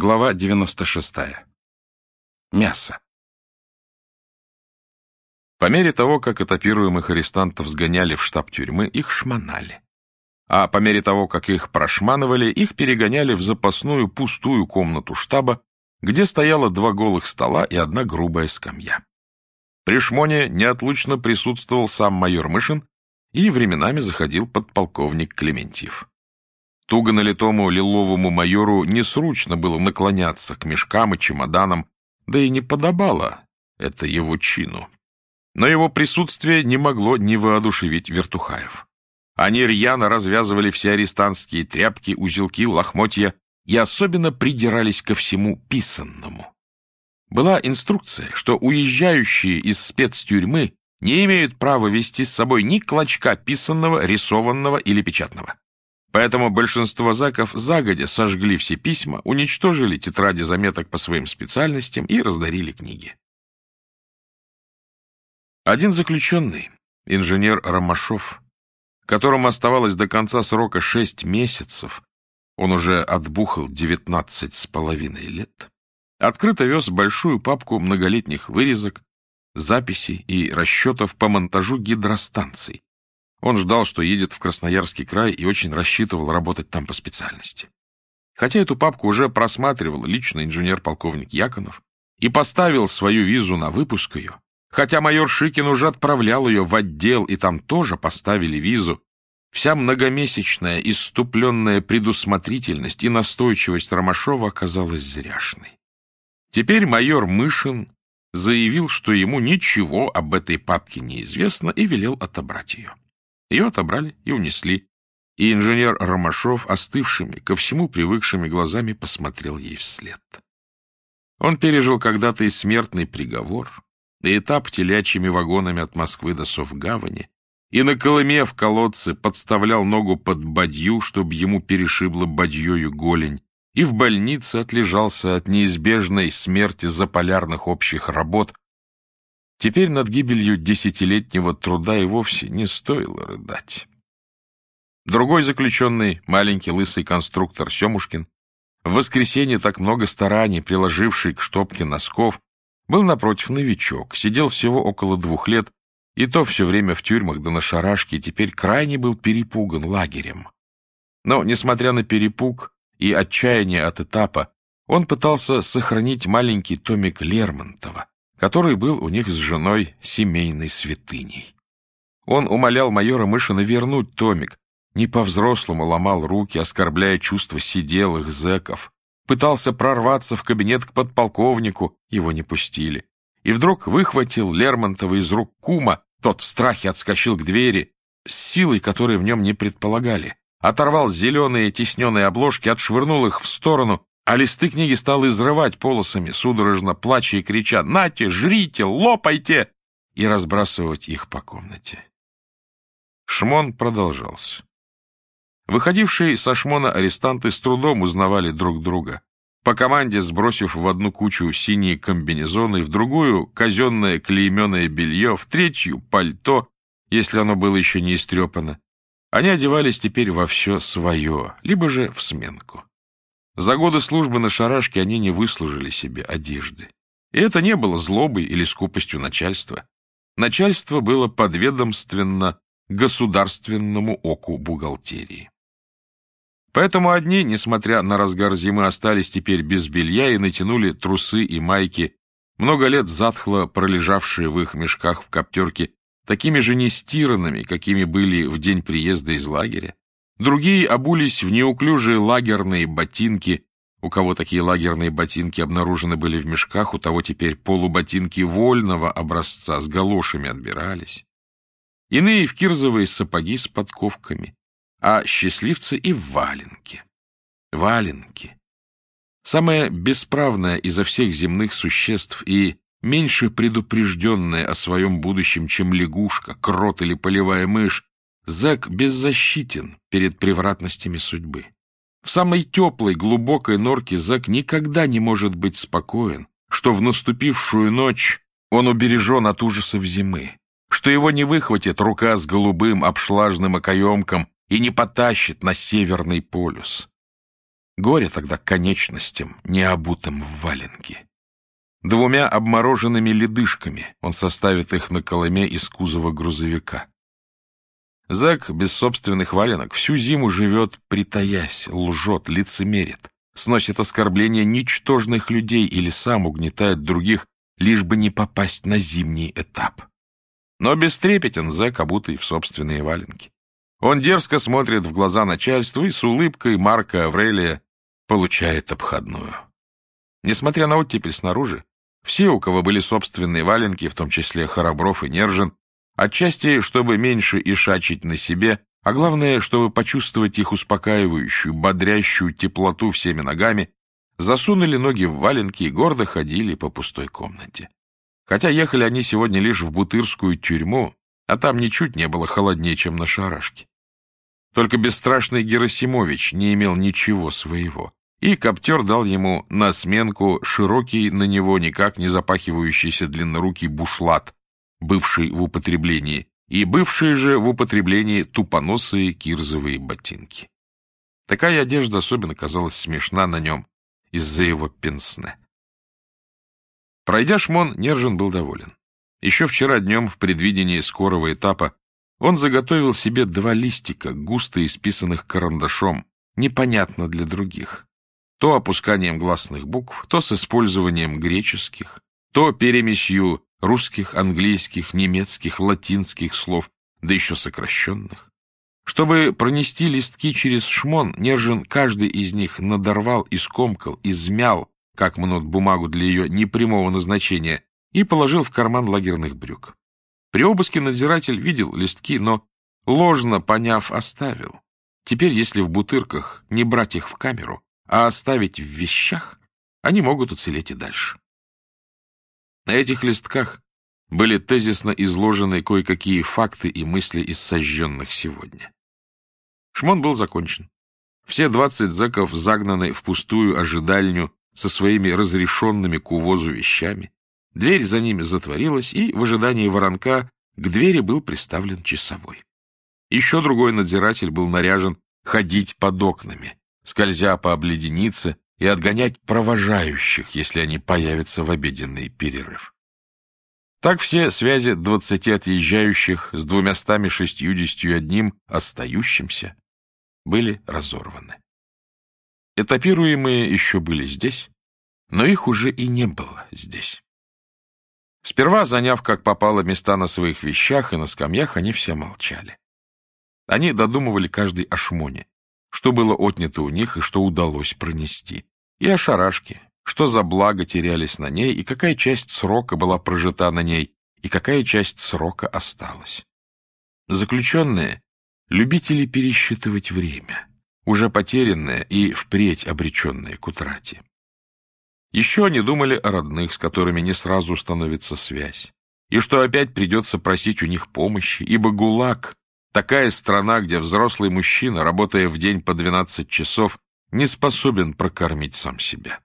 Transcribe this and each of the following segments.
Глава 96. Мясо. По мере того, как этапируемых арестантов сгоняли в штаб тюрьмы, их шмонали. А по мере того, как их прошманывали, их перегоняли в запасную пустую комнату штаба, где стояло два голых стола и одна грубая скамья. При шмоне неотлучно присутствовал сам майор Мышин и временами заходил подполковник Клементьев. Туго налитому лиловому майору несручно было наклоняться к мешкам и чемоданам, да и не подобало это его чину. Но его присутствие не могло не воодушевить вертухаев. Они рьяно развязывали все арестантские тряпки, узелки, лохмотья и особенно придирались ко всему писанному. Была инструкция, что уезжающие из спецтюрьмы не имеют права вести с собой ни клочка писанного, рисованного или печатного. Поэтому большинство заков загодя сожгли все письма, уничтожили тетради заметок по своим специальностям и раздарили книги. Один заключенный, инженер Ромашов, которому оставалось до конца срока шесть месяцев, он уже отбухал девятнадцать с половиной лет, открыто вез большую папку многолетних вырезок, записей и расчетов по монтажу гидростанций, он ждал, что едет в Красноярский край и очень рассчитывал работать там по специальности. Хотя эту папку уже просматривал лично инженер-полковник Яконов и поставил свою визу на выпуск ее, хотя майор Шикин уже отправлял ее в отдел, и там тоже поставили визу, вся многомесячная иступленная предусмотрительность и настойчивость Ромашова оказалась зряшной. Теперь майор Мышин заявил, что ему ничего об этой папке не известно, и велел отобрать ее. Ее отобрали и унесли, и инженер Ромашов остывшими, ко всему привыкшими глазами посмотрел ей вслед. Он пережил когда-то и смертный приговор, и этап телячьими вагонами от Москвы до Совгавани, и на Колыме в колодце подставлял ногу под бадью, чтобы ему перешибло бадьёю голень, и в больнице отлежался от неизбежной смерти заполярных общих работ, Теперь над гибелью десятилетнего труда и вовсе не стоило рыдать. Другой заключенный, маленький лысый конструктор Семушкин, в воскресенье так много стараний, приложивший к штопке носков, был, напротив, новичок, сидел всего около двух лет, и то все время в тюрьмах да на шарашке, и теперь крайне был перепуган лагерем. Но, несмотря на перепуг и отчаяние от этапа, он пытался сохранить маленький томик Лермонтова, который был у них с женой семейной святыней. Он умолял майора Мышина вернуть томик, не по-взрослому ломал руки, оскорбляя чувства сиделых зэков, пытался прорваться в кабинет к подполковнику, его не пустили. И вдруг выхватил Лермонтова из рук кума, тот в страхе отскочил к двери, с силой, которой в нем не предполагали, оторвал зеленые тесненные обложки, отшвырнул их в сторону а листы книги стал изрывать полосами, судорожно плача и крича «Нате, жрите, лопайте!» и разбрасывать их по комнате. Шмон продолжался. Выходившие со шмона арестанты с трудом узнавали друг друга. По команде, сбросив в одну кучу синие комбинезоны, в другую — казенное клейменое белье, в третью — пальто, если оно было еще не истрепано. Они одевались теперь во все свое, либо же в сменку. За годы службы на шарашке они не выслужили себе одежды. И это не было злобой или скупостью начальства. Начальство было подведомственно государственному оку бухгалтерии. Поэтому одни, несмотря на разгар зимы, остались теперь без белья и натянули трусы и майки, много лет затхло пролежавшие в их мешках в коптерке, такими же нестиранными, какими были в день приезда из лагеря. Другие обулись в неуклюжие лагерные ботинки. У кого такие лагерные ботинки обнаружены были в мешках, у того теперь полуботинки вольного образца с галошами отбирались. Иные в кирзовые сапоги с подковками, а счастливцы и в валенки. Валенки. Самое бесправное изо всех земных существ и меньше предупрежденное о своем будущем, чем лягушка, крот или полевая мышь, Зэк беззащитен перед превратностями судьбы. В самой теплой, глубокой норке Зэк никогда не может быть спокоен, что в наступившую ночь он убережен от ужасов зимы, что его не выхватит рука с голубым обшлажным окоемком и не потащит на Северный полюс. Горе тогда конечностям, не обутым в валенки. Двумя обмороженными ледышками он составит их на колыме из кузова грузовика. Зэк без собственных валенок всю зиму живет, притаясь, лжет, лицемерит, сносит оскорбления ничтожных людей или сам угнетает других, лишь бы не попасть на зимний этап. Но бестрепетен зэк, обутый в собственные валенки. Он дерзко смотрит в глаза начальству и с улыбкой Марка Аврелия получает обходную. Несмотря на оттепель снаружи, все, у кого были собственные валенки, в том числе Хоробров и Нержин, отчасти, чтобы меньше ишачить на себе, а главное, чтобы почувствовать их успокаивающую, бодрящую теплоту всеми ногами, засунули ноги в валенки и гордо ходили по пустой комнате. Хотя ехали они сегодня лишь в Бутырскую тюрьму, а там ничуть не было холоднее, чем на шарашке. Только бесстрашный Герасимович не имел ничего своего, и коптер дал ему на сменку широкий на него никак не запахивающийся длиннорукий бушлат, бывший в употреблении, и бывшие же в употреблении тупоносые кирзовые ботинки. Такая одежда особенно казалась смешна на нем из-за его пенсне. Пройдя шмон, Нержин был доволен. Еще вчера днем, в предвидении скорого этапа, он заготовил себе два листика, густо исписанных карандашом, непонятно для других. То опусканием гласных букв, то с использованием греческих, то перемесью русских, английских, немецких, латинских слов, да еще сокращенных. Чтобы пронести листки через шмон, Нержин каждый из них надорвал, искомкал, измял, как мнут бумагу для ее непрямого назначения, и положил в карман лагерных брюк. При обыске надзиратель видел листки, но, ложно поняв, оставил. Теперь, если в бутырках не брать их в камеру, а оставить в вещах, они могут уцелеть и дальше. На этих листках были тезисно изложены кое-какие факты и мысли из сожженных сегодня. Шмон был закончен. Все двадцать зэков загнаны в пустую ожидальню со своими разрешенными к увозу вещами. Дверь за ними затворилась, и в ожидании воронка к двери был приставлен часовой. Еще другой надзиратель был наряжен ходить под окнами, скользя по обледенице и отгонять провожающих, если они появятся в обеденный перерыв. Так все связи двадцати отъезжающих с двумястами шестьюдесятью одним остающимся были разорваны. Этапируемые еще были здесь, но их уже и не было здесь. Сперва, заняв как попало места на своих вещах и на скамьях, они все молчали. Они додумывали каждый о шмоне, что было отнято у них и что удалось пронести, и о шарашке, что за благо терялись на ней, и какая часть срока была прожита на ней, и какая часть срока осталась. Заключенные — любители пересчитывать время, уже потерянное и впредь обреченное к утрате. Еще они думали о родных, с которыми не сразу установится связь, и что опять придется просить у них помощи, ибо ГУЛАГ Такая страна, где взрослый мужчина, работая в день по 12 часов, не способен прокормить сам себя.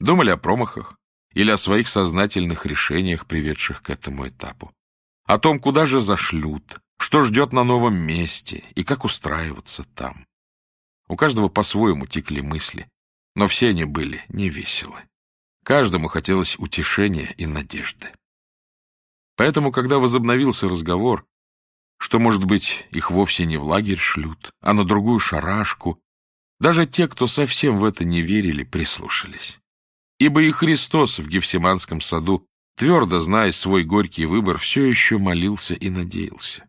Думали о промахах или о своих сознательных решениях, приведших к этому этапу. О том, куда же зашлют, что ждет на новом месте и как устраиваться там. У каждого по-своему текли мысли, но все они были невеселы. Каждому хотелось утешения и надежды. Поэтому, когда возобновился разговор, что, может быть, их вовсе не в лагерь шлют, а на другую шарашку. Даже те, кто совсем в это не верили, прислушались. Ибо и Христос в Гефсиманском саду, твердо зная свой горький выбор, все еще молился и надеялся.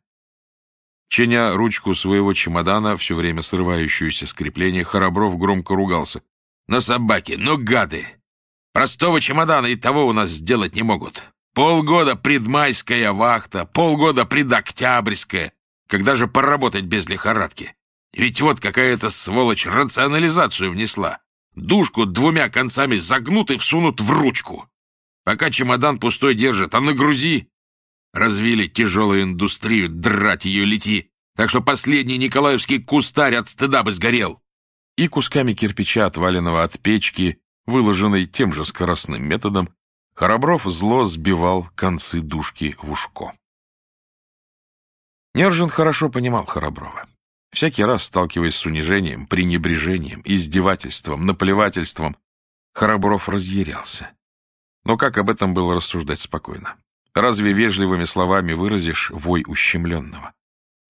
Чиня ручку своего чемодана, все время срывающуюся с крепления, Хоробров громко ругался. «Но собаки, ну гады! Простого чемодана и того у нас сделать не могут. Полгода предмайская вахта, полгода предоктябрьская. Когда же поработать без лихорадки? Ведь вот какая-то сволочь рационализацию внесла. Душку двумя концами загнут и всунут в ручку. Пока чемодан пустой держит, а нагрузи. Развили тяжелую индустрию, драть ее лети. Так что последний николаевский кустарь от стыда бы сгорел. И кусками кирпича, отваленного от печки, выложенной тем же скоростным методом, Хоробров зло сбивал концы дужки в ушко. Нержин хорошо понимал Хороброва. Всякий раз, сталкиваясь с унижением, пренебрежением, издевательством, наплевательством, Харабров разъярялся. Но как об этом было рассуждать спокойно? Разве вежливыми словами выразишь вой ущемленного?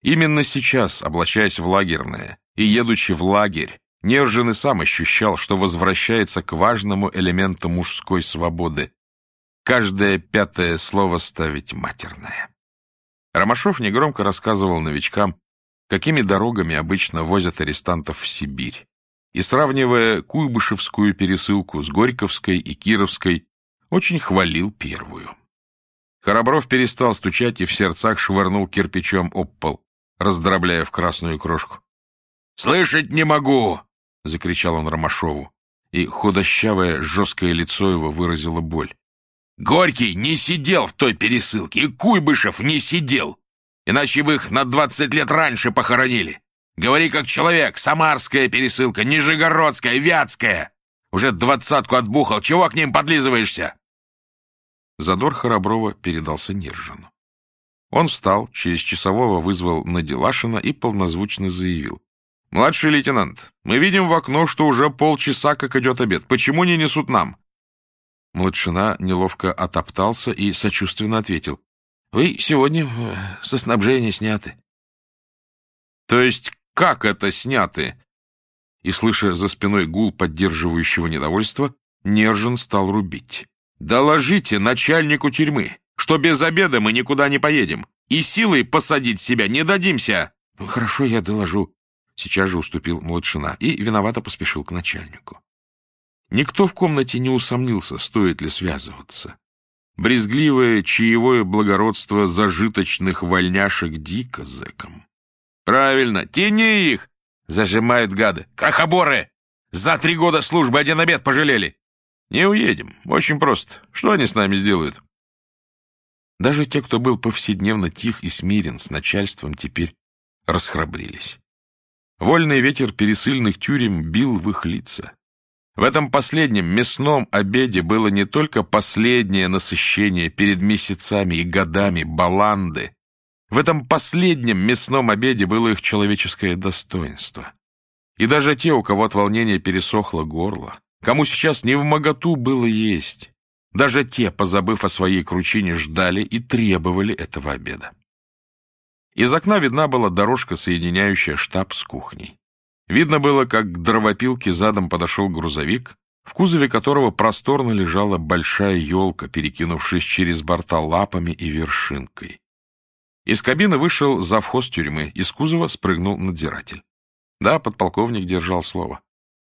Именно сейчас, облачаясь в лагерное и едучи в лагерь, Нержин и сам ощущал, что возвращается к важному элементу мужской свободы. Каждое пятое слово ставить матерное. Ромашов негромко рассказывал новичкам, какими дорогами обычно возят арестантов в Сибирь, и, сравнивая Куйбышевскую пересылку с Горьковской и Кировской, очень хвалил первую. Хоробров перестал стучать и в сердцах швырнул кирпичом об пол, раздробляя в красную крошку. «Слышать не могу!» — закричал он Ромашову, и худощавое жесткое лицо его выразило боль. «Горький не сидел в той пересылке, и Куйбышев не сидел, иначе бы их на двадцать лет раньше похоронили. Говори как человек, самарская пересылка, нижегородская, вятская. Уже двадцатку отбухал, чего к ним подлизываешься?» Задор Хороброва передался Нержину. Он встал, через часового вызвал Надилашина и полнозвучно заявил. «Младший лейтенант, мы видим в окно, что уже полчаса как идет обед. Почему не несут нам?» Младшина неловко отоптался и сочувственно ответил. «Вы сегодня э, со снабжения сняты». «То есть как это сняты?» И, слыша за спиной гул поддерживающего недовольства, Нержин стал рубить. «Доложите начальнику тюрьмы, что без обеда мы никуда не поедем, и силой посадить себя не дадимся!» «Хорошо, я доложу», Сейчас же уступил младшина и виновато поспешил к начальнику. Никто в комнате не усомнился, стоит ли связываться. Брезгливое чаевое благородство зажиточных вольняшек дико зэком. «Правильно, тяни их!» — зажимают гады. «Крахоборы! За три года службы один обед пожалели!» «Не уедем. Очень просто. Что они с нами сделают?» Даже те, кто был повседневно тих и смирен с начальством, теперь расхрабрились. Вольный ветер пересыльных тюрем бил в их лица. В этом последнем мясном обеде было не только последнее насыщение перед месяцами и годами баланды. В этом последнем мясном обеде было их человеческое достоинство. И даже те, у кого от волнения пересохло горло, кому сейчас не в моготу было есть, даже те, позабыв о своей кручине, ждали и требовали этого обеда. Из окна видна была дорожка, соединяющая штаб с кухней. Видно было, как к дровопилке задом подошел грузовик, в кузове которого просторно лежала большая елка, перекинувшись через борта лапами и вершинкой. Из кабины вышел завхоз тюрьмы, из кузова спрыгнул надзиратель. Да, подполковник держал слово.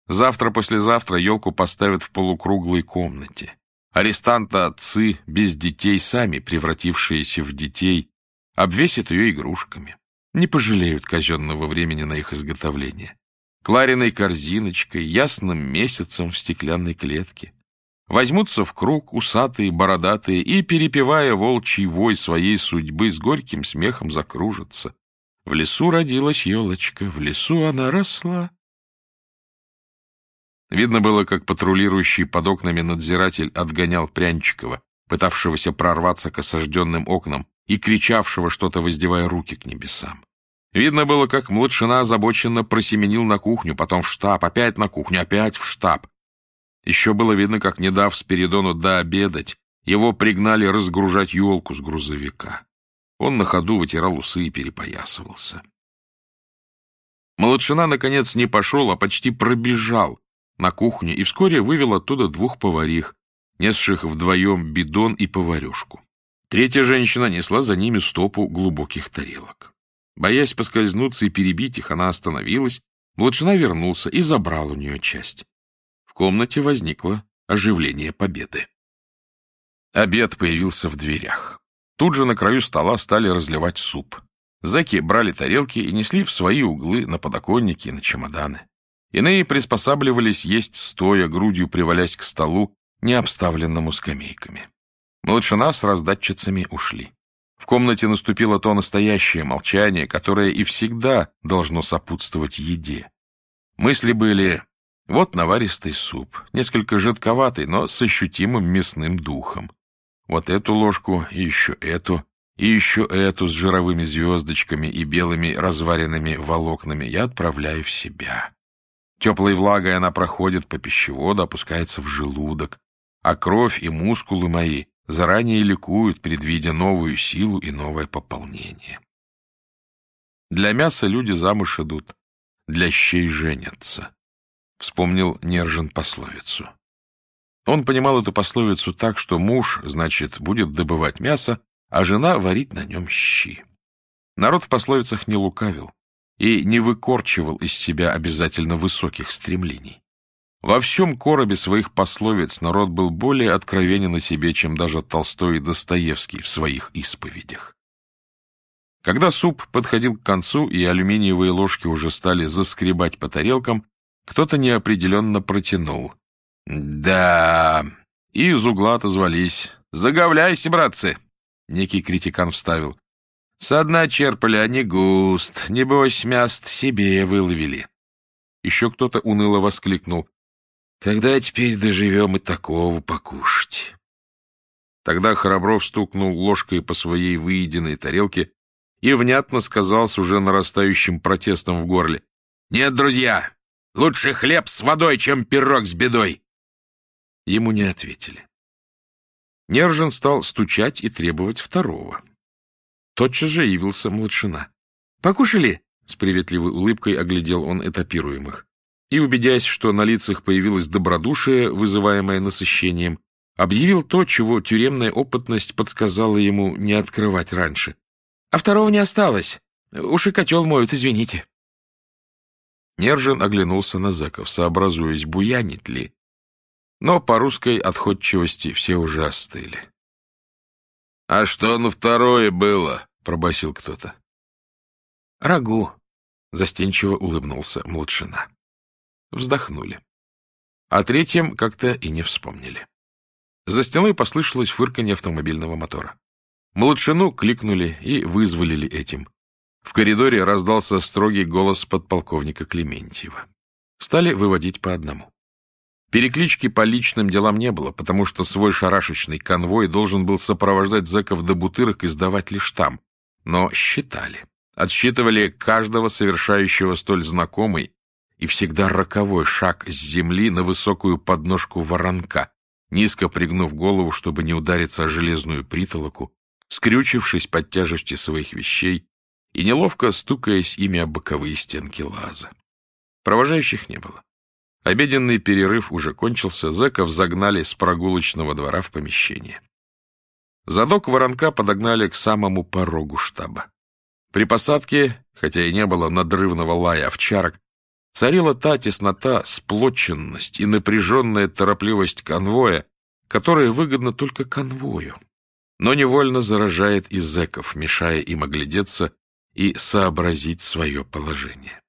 Завтра-послезавтра елку поставят в полукруглой комнате. Арестанта отцы без детей, сами превратившиеся в детей, обвесят ее игрушками. Не пожалеют казенного времени на их изготовление. Клариной корзиночкой, ясным месяцем в стеклянной клетке. Возьмутся в круг усатые, бородатые и, перепевая волчий вой своей судьбы, с горьким смехом закружатся. В лесу родилась елочка, в лесу она росла. Видно было, как патрулирующий под окнами надзиратель отгонял Прянчикова, пытавшегося прорваться к осажденным окнам, и кричавшего что-то, воздевая руки к небесам. Видно было, как младшина озабоченно просеменил на кухню, потом в штаб, опять на кухню, опять в штаб. Еще было видно, как, не дав Спиридону дообедать, его пригнали разгружать елку с грузовика. Он на ходу вытирал усы и перепоясывался. Молодшина, наконец, не пошел, а почти пробежал на кухню и вскоре вывел оттуда двух поварих, несших вдвоем бидон и поварешку. Третья женщина несла за ними стопу глубоких тарелок. Боясь поскользнуться и перебить их, она остановилась, младшина вернулся и забрал у нее часть. В комнате возникло оживление победы. Обед появился в дверях. Тут же на краю стола стали разливать суп. Зэки брали тарелки и несли в свои углы на подоконники и на чемоданы. Иные приспосабливались есть стоя, грудью привалясь к столу, не обставленному скамейками. Младшина с раздатчицами ушли. В комнате наступило то настоящее молчание, которое и всегда должно сопутствовать еде. Мысли были вот наваристый суп, несколько жидковатый, но с ощутимым мясным духом. Вот эту ложку и еще эту, И еще эту с жировыми звездочками и белыми разваренными волокнами я отправляю в себя. Теплой влагой она проходит по пищеводу, опускается в желудок, а кровь и мускулы мои заранее ликуют, предвидя новую силу и новое пополнение. Для мяса люди замуж идут, для щей женятся. Вспомнил Нержин пословицу. Он понимал эту пословицу так, что муж, значит, будет добывать мясо, а жена варить на нем щи. Народ в пословицах не лукавил и не выкорчивал из себя обязательно высоких стремлений. Во всем коробе своих пословиц народ был более откровенен о себе, чем даже Толстой и Достоевский в своих исповедях. Когда суп подходил к концу и алюминиевые ложки уже стали заскребать по тарелкам, кто-то неопределенно протянул. «Да...» И из угла отозвались. «Заговляйся, братцы!» Некий критикан вставил. «Со дна черпали, а не густ. Небось, мяст себе выловили». Еще кто-то уныло воскликнул. «Когда теперь доживем и такого покушать?» Тогда Храбров стукнул ложкой по своей выеденной тарелке и внятно сказал с уже нарастающим протестом в горле. «Нет, друзья, лучше хлеб с водой, чем пирог с бедой!» Ему не ответили. Нержин стал стучать и требовать второго. Тотчас же явился младшина. «Покушали?» — с приветливой улыбкой оглядел он этапируемых. И, убедясь, что на лицах появилось добродушие, вызываемое насыщением, объявил то, чего тюремная опытность подсказала ему не открывать раньше. «А второго не осталось. Уж и котел моют, извините». Нержин оглянулся на зэков, сообразуясь, буянит ли, но по русской отходчивости все уже остыли. — А что на второе было? — пробасил кто-то. — Рагу, — застенчиво улыбнулся Младшина. Вздохнули. О третьем как-то и не вспомнили. За стеной послышалось фырканье автомобильного мотора. Младшину кликнули и вызволили этим. В коридоре раздался строгий голос подполковника Клементьева. Стали выводить по одному. Переклички по личным делам не было, потому что свой шарашечный конвой должен был сопровождать зэков до бутырок и сдавать лишь там. Но считали. Отсчитывали каждого совершающего столь знакомый и всегда роковой шаг с земли на высокую подножку воронка, низко пригнув голову, чтобы не удариться о железную притолоку, скрючившись под тяжестью своих вещей и неловко стукаясь ими о боковые стенки лаза. Провожающих не было. Обеденный перерыв уже кончился, зэков загнали с прогулочного двора в помещение. Задок воронка подогнали к самому порогу штаба. При посадке, хотя и не было надрывного лая овчарок, царила та теснота, сплоченность и напряженная торопливость конвоя, которая выгодна только конвою, но невольно заражает и зэков, мешая им оглядеться и сообразить свое положение.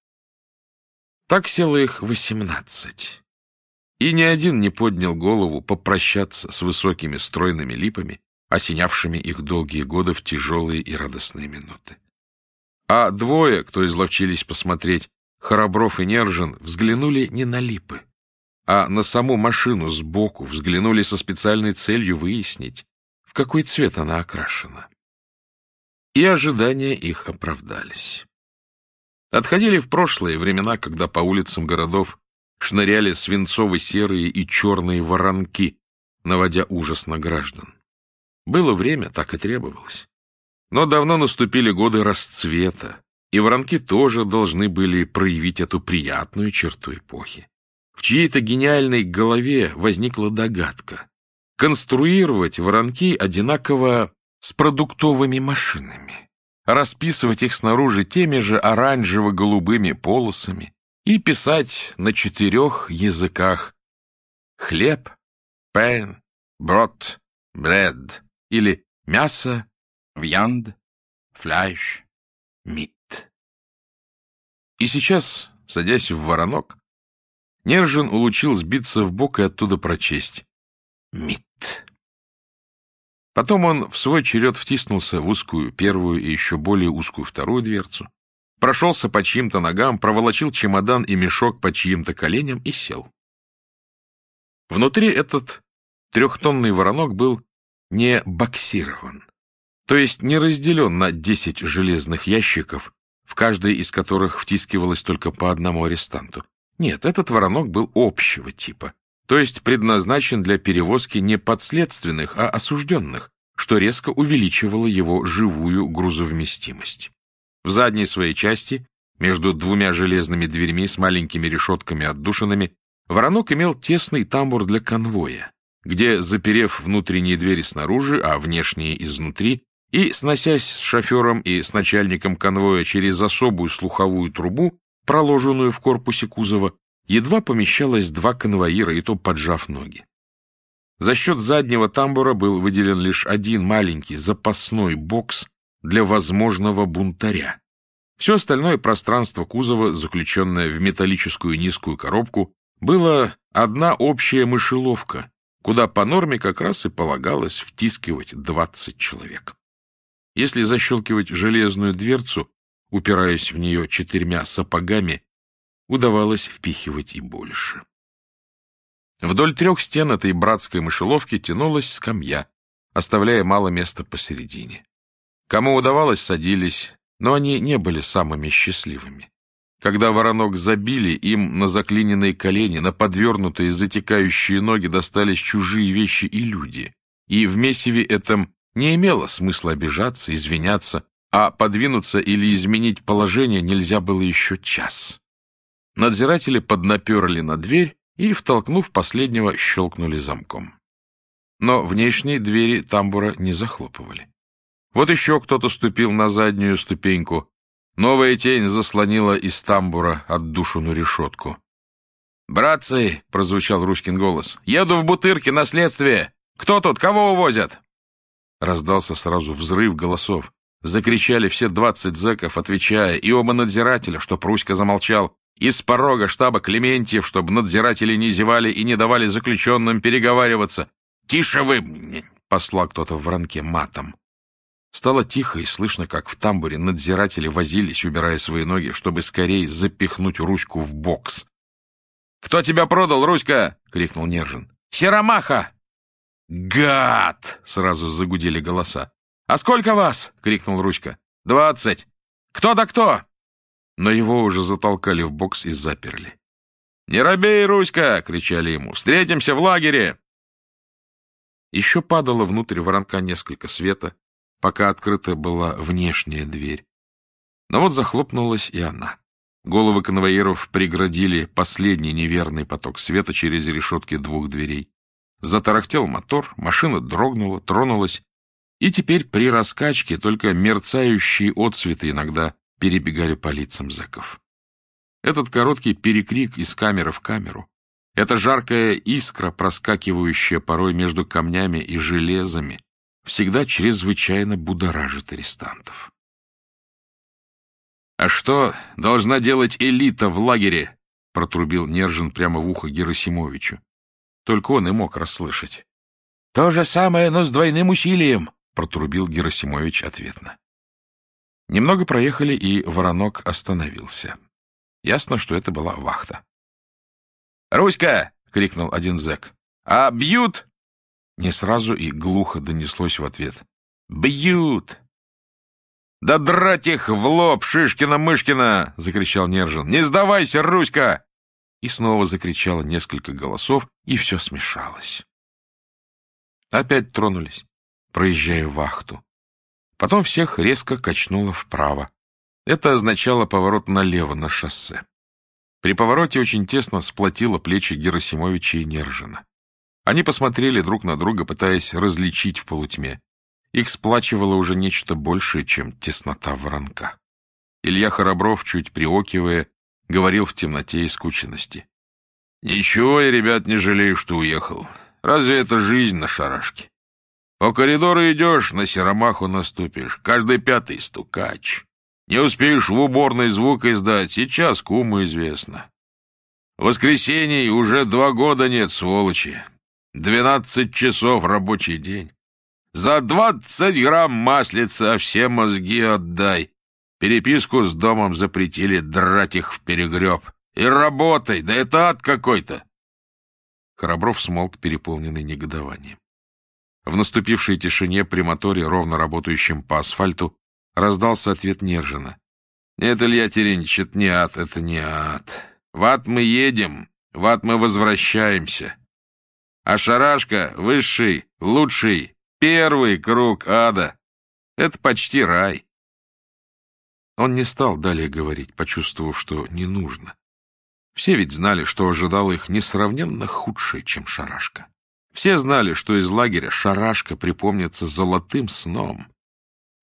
Так село их восемнадцать. И ни один не поднял голову попрощаться с высокими стройными липами, осенявшими их долгие годы в тяжелые и радостные минуты. А двое, кто изловчились посмотреть, Хоробров и Нержин, взглянули не на липы, а на саму машину сбоку, взглянули со специальной целью выяснить, в какой цвет она окрашена. И ожидания их оправдались. Отходили в прошлые времена, когда по улицам городов шныряли свинцово-серые и черные воронки, наводя ужас на граждан. Было время, так и требовалось. Но давно наступили годы расцвета, и воронки тоже должны были проявить эту приятную черту эпохи. В чьей-то гениальной голове возникла догадка конструировать воронки одинаково с продуктовыми машинами расписывать их снаружи теми же оранжево-голубыми полосами и писать на четырех языках хлеб, пен, брод, бред или мясо, вьянд, фляйш, мит. И сейчас, садясь в воронок, Нержин улучил сбиться в бок и оттуда прочесть «Мит». Потом он в свой черед втиснулся в узкую первую и еще более узкую вторую дверцу, прошелся по чьим-то ногам, проволочил чемодан и мешок по чьим-то коленям и сел. Внутри этот трехтонный воронок был не боксирован, то есть не разделен на 10 железных ящиков, в каждый из которых втискивалось только по одному арестанту. Нет, этот воронок был общего типа, то есть предназначен для перевозки не подследственных, а осужденных, что резко увеличивало его живую грузовместимость. В задней своей части, между двумя железными дверьми с маленькими решетками-отдушинами, воронок имел тесный тамбур для конвоя, где, заперев внутренние двери снаружи, а внешние изнутри, и, сносясь с шофером и с начальником конвоя через особую слуховую трубу, проложенную в корпусе кузова, едва помещалось два конвоира, и то поджав ноги. За счет заднего тамбура был выделен лишь один маленький запасной бокс для возможного бунтаря. Все остальное пространство кузова, заключенное в металлическую низкую коробку, было одна общая мышеловка, куда по норме как раз и полагалось втискивать 20 человек. Если защелкивать железную дверцу, упираясь в нее четырьмя сапогами, удавалось впихивать и больше. Вдоль трех стен этой братской мышеловки тянулась скамья, оставляя мало места посередине. Кому удавалось, садились, но они не были самыми счастливыми. Когда воронок забили, им на заклиненные колени, на подвернутые затекающие ноги достались чужие вещи и люди, и в месиве этом не имело смысла обижаться, извиняться, а подвинуться или изменить положение нельзя было еще час. Надзиратели поднаперли на дверь и, втолкнув последнего, щелкнули замком. Но внешние двери тамбура не захлопывали. Вот еще кто-то ступил на заднюю ступеньку. Новая тень заслонила из тамбура отдушину решетку. «Братцы!» — прозвучал Руськин голос. «Еду в Бутырки на следствие! Кто тут? Кого увозят?» Раздался сразу взрыв голосов. Закричали все двадцать зэков, отвечая, и оба надзирателя, что Пруська замолчал, из порога штаба Клементьев, чтобы надзиратели не зевали и не давали заключенным переговариваться. «Тише вы!» — посла кто-то в ранке матом. Стало тихо и слышно, как в тамбуре надзиратели возились, убирая свои ноги, чтобы скорее запихнуть Руську в бокс. «Кто тебя продал, Руська?» — крикнул Нержин. «Серомаха!» «Гад!» — сразу загудели голоса. «А сколько вас?» — крикнул Руська. «Двадцать!» «Кто да кто?» Но его уже затолкали в бокс и заперли. «Не робей, Руська!» — кричали ему. «Встретимся в лагере!» Еще падало внутрь воронка несколько света, пока открыта была внешняя дверь. Но вот захлопнулась и она. Головы конвоиров преградили последний неверный поток света через решетки двух дверей. Затарахтел мотор, машина дрогнула, тронулась, и теперь при раскачке только мерцающие отсветы иногда перебегали по лицам зэков. Этот короткий перекрик из камеры в камеру, эта жаркая искра, проскакивающая порой между камнями и железами, всегда чрезвычайно будоражит арестантов. «А что должна делать элита в лагере?» — протрубил Нержин прямо в ухо Герасимовичу. Только он и мог расслышать. — То же самое, но с двойным усилием, — протрубил Герасимович ответно. Немного проехали, и воронок остановился. Ясно, что это была вахта. — Руська! — крикнул один зэк. — А бьют? Не сразу и глухо донеслось в ответ. — Бьют! — Да драть их в лоб, Шишкина-Мышкина! — закричал Нержин. — Не сдавайся, Руська! И снова закричало несколько голосов, и все смешалось. Опять тронулись, проезжая вахту. Потом всех резко качнуло вправо. Это означало поворот налево на шоссе. При повороте очень тесно сплотило плечи Герасимовича и Нержина. Они посмотрели друг на друга, пытаясь различить в полутьме. Их сплачивало уже нечто большее, чем теснота воронка. Илья Хоробров, чуть приокивая, говорил в темноте и скученности. «Ничего я, ребят, не жалею, что уехал. Разве это жизнь на шарашке? По коридору идешь, на серомаху наступишь, каждый пятый стукач. Не успеешь в уборной звук издать, сейчас куму известно. Воскресений уже два года нет, сволочи. Двенадцать часов рабочий день. За двадцать грамм маслица все мозги отдай. Переписку с домом запретили драть их в перегреб. И работай, да это ад какой-то. Храбров смолк, переполненный негодованием. В наступившей тишине при моторе, ровно работающем по асфальту, раздался ответ Нержина. — Нет, Илья Терентьевич, это не ад, это не ад. В ад мы едем, в ад мы возвращаемся. А шарашка — высший, лучший, первый круг ада. Это почти рай. Он не стал далее говорить, почувствовав, что не нужно. Все ведь знали, что ожидало их несравненно худшее, чем шарашка. Все знали, что из лагеря шарашка припомнится золотым сном.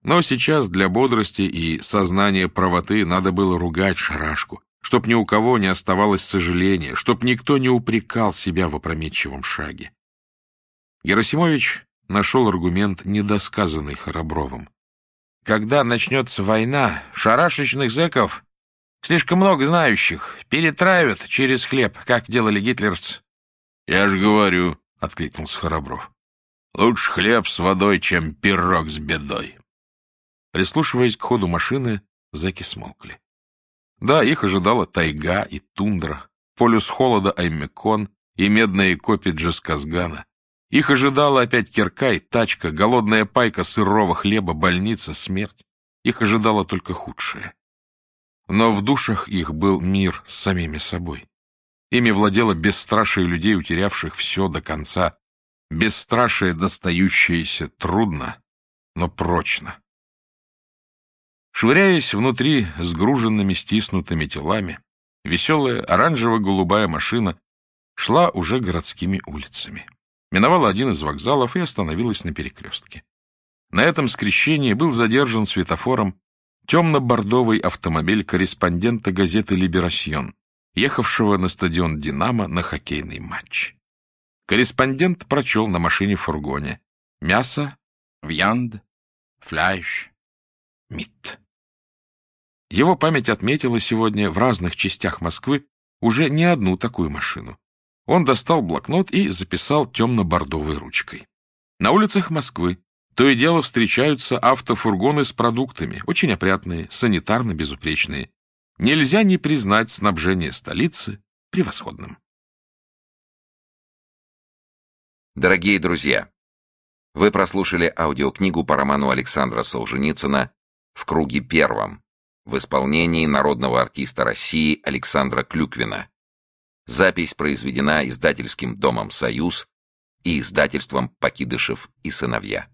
Но сейчас для бодрости и сознания правоты надо было ругать шарашку, чтоб ни у кого не оставалось сожаления, чтоб никто не упрекал себя в опрометчивом шаге. Герасимович нашел аргумент, недосказанный Хоробровым. Когда начнется война, шарашечных зэков, слишком много знающих, перетравят через хлеб, как делали гитлерцы. — Я ж говорю, — откликнулся Хоробров. — Лучше хлеб с водой, чем пирог с бедой. Прислушиваясь к ходу машины, зэки смолкли. Да, их ожидала тайга и тундра, полюс холода Аймекон и медные копи Джасказгана. Их ожидала опять киркай, тачка, голодная пайка сырого хлеба, больница, смерть. Их ожидало только худшее. Но в душах их был мир с самими собой. Ими владело бесстрашие людей, утерявших все до конца, бесстрашие, достающееся трудно, но прочно. Швыряясь внутри сгруженными стиснутыми телами, веселая оранжево-голубая машина шла уже городскими улицами миновала один из вокзалов и остановилась на перекрестке. На этом скрещении был задержан светофором темно-бордовый автомобиль корреспондента газеты «Либерасьон», ехавшего на стадион «Динамо» на хоккейный матч. Корреспондент прочел на машине-фургоне «Мясо, вьянд, фляйш, мит». Его память отметила сегодня в разных частях Москвы уже не одну такую машину. Он достал блокнот и записал темно-бордовой ручкой. На улицах Москвы то и дело встречаются автофургоны с продуктами, очень опрятные, санитарно безупречные. Нельзя не признать снабжение столицы превосходным. Дорогие друзья, вы прослушали аудиокнигу по роману Александра Солженицына «В круге первом» в исполнении народного артиста России Александра Клюквина Запись произведена издательским домом «Союз» и издательством «Покидышев и сыновья».